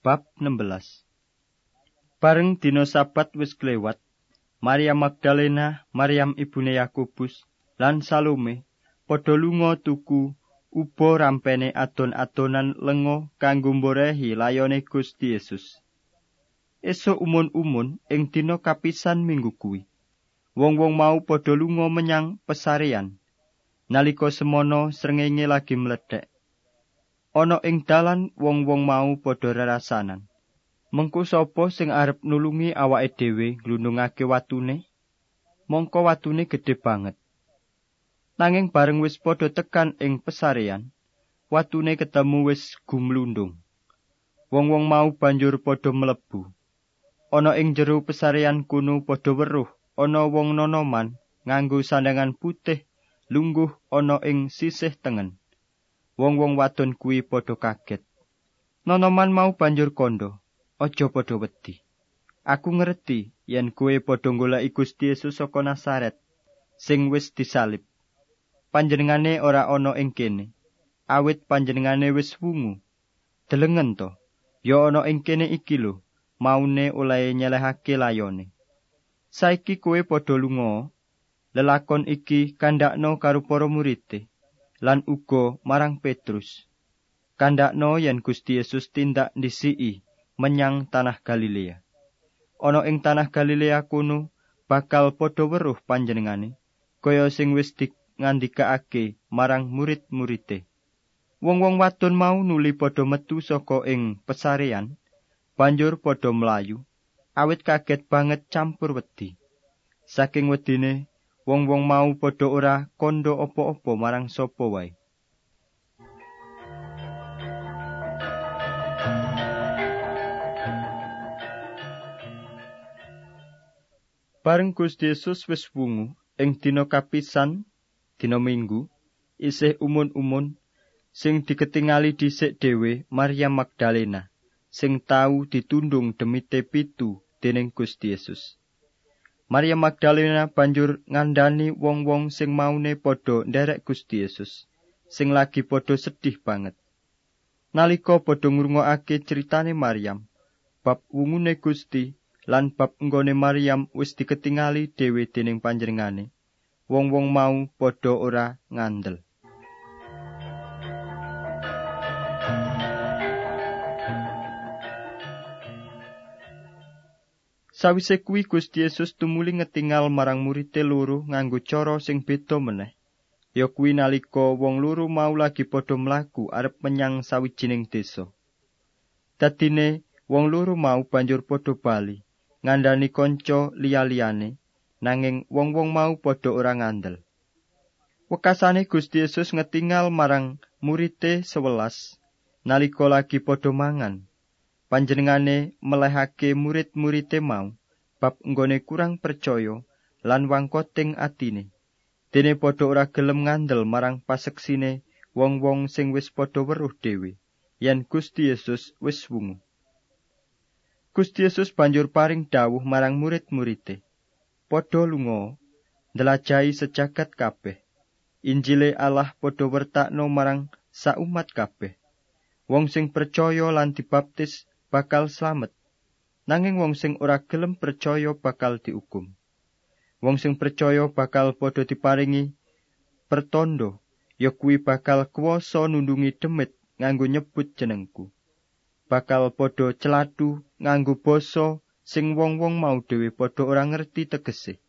Bab 16 Bareng dina sabat wis klewat, Maria Magdalena, Maryam ibune Yakobus, lan Salome padha lunga tuku ubo rampene adon-adonan lengo kanggo mborehi layone Gusti Yesus. Esuk umun-umun ing dina kapisan minggu kuwi, wong-wong mau padha lunga menyang pesarean. Nalika semono srengenge lagi mledhek, ana ing dalan wong-wong mau padha rerasanan. Mengko sapa sing arep nulungi awake dhewe glunungake watune? Mongko watune gedhe banget. Nanging bareng wis padha tekan ing pesarean, watune ketemu wis gumlundung. Wong-wong mau banjur padha mlebu. Ana ing jero pesarean kuno padha weruh ana wong nonoman nganggo sandangan putih lungguh ana ing sisih tengen. Wong-wong wadon kuwi padha kaget. Nonoman mau banjur kondo, aja padha wedi. Aku ngerti yen kowe padha golek Gusti Yesus saka Nasaret sing wis disalib. Panjenengane ora ana ing kene, awit panjenengane wis wungu. Delengen to, ya ana ing kene iki lho, maune oleh nyelehake layone. Saiki kowe padha lunga, lelakon iki kandakno karo para murid lan uga marang Petrus. Kandakno yen Gusti Yesus tindak ndisiki menyang tanah Galilea. Ana ing tanah Galilea kuno bakal padha weruh panjenengane kaya sing wis ngandikake marang murid-muride. Wong-wong wadon mau nuli padha metu saka ing pesarean, banjur padha mlayu, awit kaget banget campur wedi. Saking wedine wong-wong mau padha ora kondo apa-apa marang sapa wae. Bareng Gusti Yesus wis wungu ing dina kapisan dina Minggu isih umun-umun sing diketingali dhisik dhewe Maria Magdalena sing tau ditundung demi tepitu dening Gusti Yesus. Maria Magdalena banjur ngandani wong-wong sing maune padha nderek Gusti Yesus, sing lagi padha sedih banget. Nalika padha ngrungokake critane Maryam, bab wungune Gusti lan bab nggone Maryam wis diketingali dhewe dening panjenengane, wong-wong mau padha ora ngandel. Sawise kuwi Gusti Yesus tumuli ngetingal marang murid loro nganggo cara sing beda meneh. Ya kuwi nalika wong loro mau lagi padha mlaku arep menyang sawijining desa. Dadine wong loro mau banjur padha bali ngandani kanca liya-liyane nanging wong-wong mau padha ora ngandel. Wekasane Gusti Yesus ngetingal marang murite sewelas nalika lagi padha mangan. Panjenengane melehake murid-muride mau bab nggone kurang percaya lan wangkoting atine. Dene padha ora gelem ngandel marang paseksine wong-wong sing wis padha weruh dhewe yen Gusti Yesus wis wungu. Gusti Yesus banjur paring dawuh marang murid-muride padha lunga ndelajahi sejagat kabeh. Injile Allah padha wertakno marang saumat kabeh. Wong sing percaya lan dibaptis bakal slamet. Nanging wong sing ora gelem percaya bakal diukum. Wong sing percaya bakal padha diparingi pertondo, ya kuwi bakal kuwasa nundungi demit nganggo nyebut jenengku. Bakal padha celadu nganggo basa sing wong-wong mau dhewe padha ora ngerti tegese.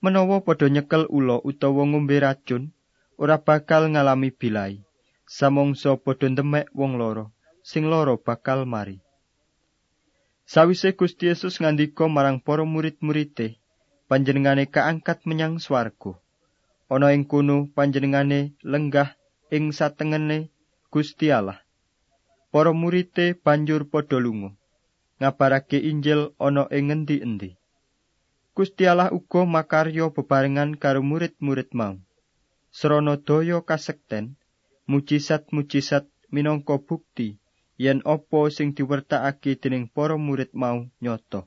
Menawa padha nyekel ula utawa ngombe racun, ora bakal ngalami bilai. Samongso padha ndemek wong loro. Sing loro bakal mari. Sawise Gusti Yesus ngandika marang para murid-muride, panjenengane kaangkat menyang swarga. Ana ing kono panjenengane lenggah ing satengene Gusti Allah. Para murite banjur padha lunga ngabarake Injil ana ing ngendi-endi. Gusti Allah uga makarya bebarengan karo murid-murid mau. Srana daya kasekten, mujizat-mujizat minangka bukti yen apa sing diwertakake dening para murid mau nyata.